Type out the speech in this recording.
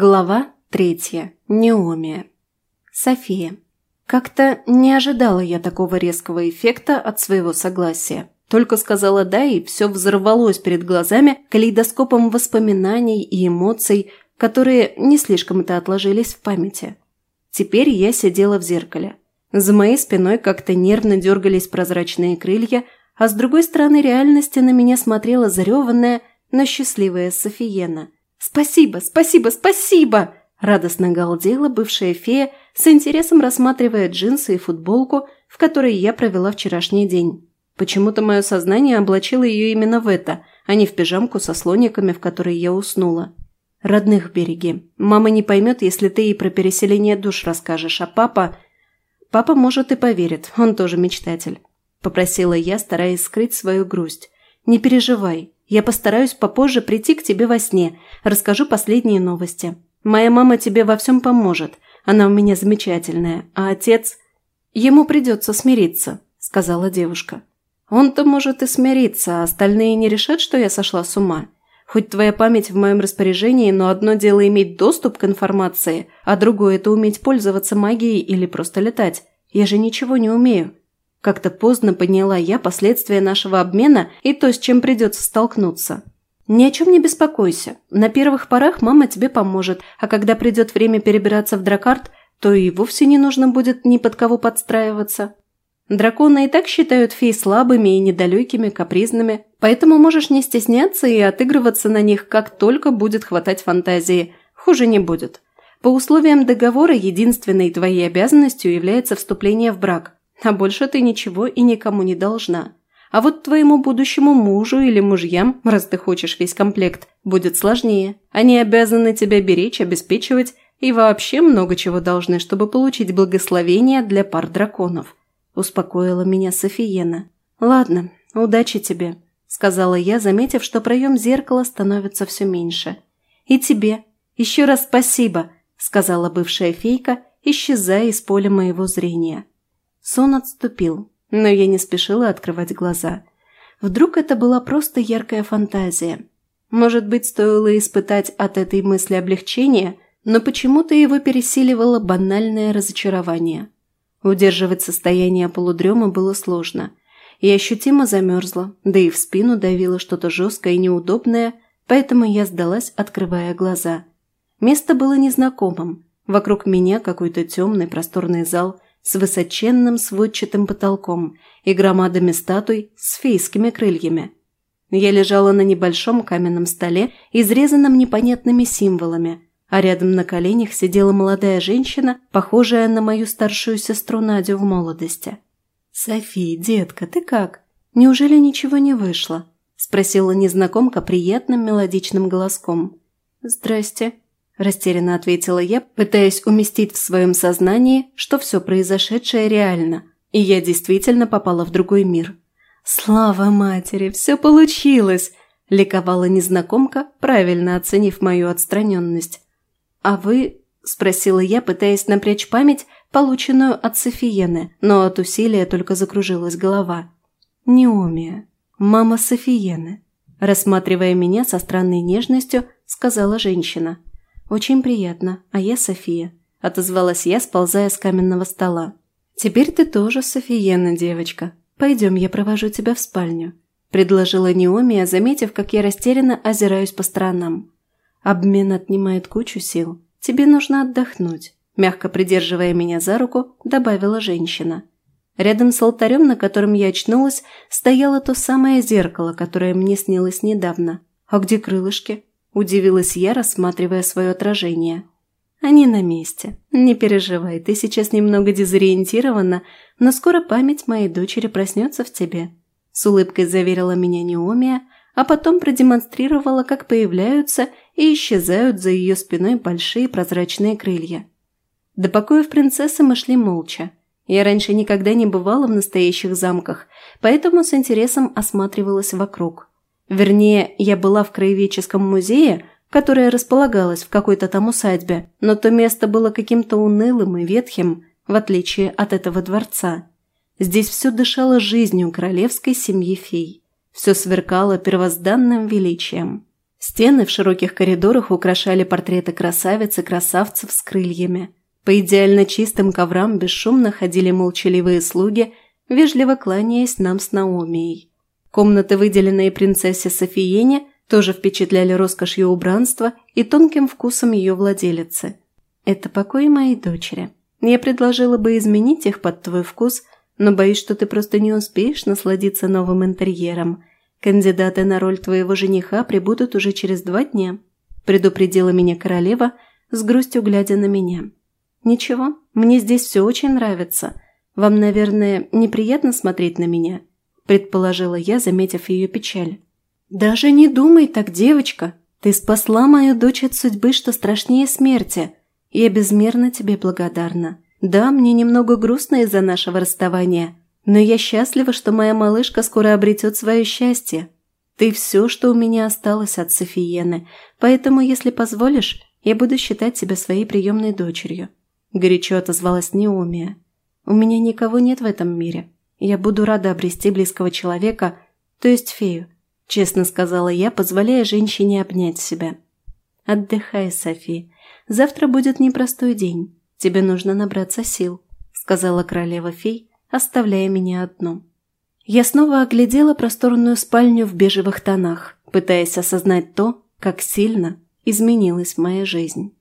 Глава третья. Неомия. София. Как-то не ожидала я такого резкого эффекта от своего согласия. Только сказала «да» и все взорвалось перед глазами калейдоскопом воспоминаний и эмоций, которые не слишком-то отложились в памяти. Теперь я сидела в зеркале. За моей спиной как-то нервно дергались прозрачные крылья, а с другой стороны реальности на меня смотрела зареванная, но счастливая Софиена – «Спасибо, спасибо, спасибо!» Радостно галдела бывшая фея, с интересом рассматривая джинсы и футболку, в которой я провела вчерашний день. Почему-то мое сознание облачило ее именно в это, а не в пижамку со слониками, в которой я уснула. «Родных береги. Мама не поймет, если ты ей про переселение душ расскажешь, а папа...» «Папа, может, и поверит, он тоже мечтатель», – попросила я, стараясь скрыть свою грусть. «Не переживай, я постараюсь попозже прийти к тебе во сне, расскажу последние новости. Моя мама тебе во всем поможет, она у меня замечательная, а отец... Ему придется смириться», – сказала девушка. «Он-то может и смириться, а остальные не решат, что я сошла с ума. Хоть твоя память в моем распоряжении, но одно дело иметь доступ к информации, а другое – это уметь пользоваться магией или просто летать. Я же ничего не умею. Как-то поздно поняла я последствия нашего обмена и то, с чем придется столкнуться. Ни о чем не беспокойся. На первых порах мама тебе поможет, а когда придет время перебираться в Дракарт, то и вовсе не нужно будет ни под кого подстраиваться. Драконы и так считают фей слабыми и недалекими, капризными, поэтому можешь не стесняться и отыгрываться на них, как только будет хватать фантазии. Хуже не будет. По условиям договора единственной твоей обязанностью является вступление в брак – а больше ты ничего и никому не должна. А вот твоему будущему мужу или мужьям, раз ты хочешь весь комплект, будет сложнее. Они обязаны тебя беречь, обеспечивать и вообще много чего должны, чтобы получить благословение для пар драконов. Успокоила меня Софиена. Ладно, удачи тебе, сказала я, заметив, что проем зеркала становится все меньше. И тебе. Еще раз спасибо, сказала бывшая фейка, исчезая из поля моего зрения. Сон отступил, но я не спешила открывать глаза. Вдруг это была просто яркая фантазия. Может быть, стоило испытать от этой мысли облегчение, но почему-то его пересиливало банальное разочарование. Удерживать состояние полудрема было сложно. Я ощутимо замерзла, да и в спину давило что-то жесткое и неудобное, поэтому я сдалась, открывая глаза. Место было незнакомым. Вокруг меня какой-то темный просторный зал – с высоченным сводчатым потолком и громадами статуй с фейскими крыльями. Я лежала на небольшом каменном столе, изрезанном непонятными символами, а рядом на коленях сидела молодая женщина, похожая на мою старшую сестру Надю в молодости. «Софи, детка, ты как? Неужели ничего не вышло?» – спросила незнакомка приятным мелодичным голоском. «Здрасте», Растерянно ответила я, пытаясь уместить в своем сознании, что все произошедшее реально, и я действительно попала в другой мир. «Слава матери, все получилось!» – ликовала незнакомка, правильно оценив мою отстраненность. «А вы?» – спросила я, пытаясь напрячь память, полученную от Софиены, но от усилия только закружилась голова. «Неомия, мама Софиены», – рассматривая меня со странной нежностью, сказала женщина – «Очень приятно, а я София», – отозвалась я, сползая с каменного стола. «Теперь ты тоже Софиена, девочка. Пойдем, я провожу тебя в спальню», – предложила Неомия, заметив, как я растерянно озираюсь по сторонам. «Обмен отнимает кучу сил. Тебе нужно отдохнуть», – мягко придерживая меня за руку, добавила женщина. Рядом с алтарем, на котором я очнулась, стояло то самое зеркало, которое мне снилось недавно. «А где крылышки?» – удивилась я, рассматривая свое отражение. «Они на месте. Не переживай, ты сейчас немного дезориентирована, но скоро память моей дочери проснется в тебе», – с улыбкой заверила меня Неомия, а потом продемонстрировала, как появляются и исчезают за ее спиной большие прозрачные крылья. До покоев принцессы мы шли молча. Я раньше никогда не бывала в настоящих замках, поэтому с интересом осматривалась вокруг. Вернее, я была в краеведческом музее, которое располагалось в какой-то там усадьбе, но то место было каким-то унылым и ветхим, в отличие от этого дворца. Здесь все дышало жизнью королевской семьи фей. Все сверкало первозданным величием. Стены в широких коридорах украшали портреты красавиц и красавцев с крыльями. По идеально чистым коврам бесшумно ходили молчаливые слуги, вежливо кланяясь нам с Наомией. Комнаты, выделенные принцессе Софиене, тоже впечатляли роскошью убранства и тонким вкусом ее владелицы. Это покой моей дочери. Я предложила бы изменить их под твой вкус, но боюсь, что ты просто не успеешь насладиться новым интерьером. Кандидаты на роль твоего жениха прибудут уже через два дня», – предупредила меня королева, с грустью глядя на меня. «Ничего, мне здесь все очень нравится. Вам, наверное, неприятно смотреть на меня?» – предположила я, заметив ее печаль. «Даже не думай так, девочка. Ты спасла мою дочь от судьбы, что страшнее смерти. Я безмерно тебе благодарна. Да, мне немного грустно из-за нашего расставания, но я счастлива, что моя малышка скоро обретет свое счастье. Ты все, что у меня осталось от Софиены, поэтому, если позволишь, я буду считать тебя своей приемной дочерью». Горячо отозвалась Неомия. «У меня никого нет в этом мире. Я буду рада обрести близкого человека, то есть фею, честно сказала я, позволяя женщине обнять себя. «Отдыхай, Софи. Завтра будет непростой день. Тебе нужно набраться сил», – сказала королева-фей, оставляя меня одну. Я снова оглядела просторную спальню в бежевых тонах, пытаясь осознать то, как сильно изменилась моя жизнь.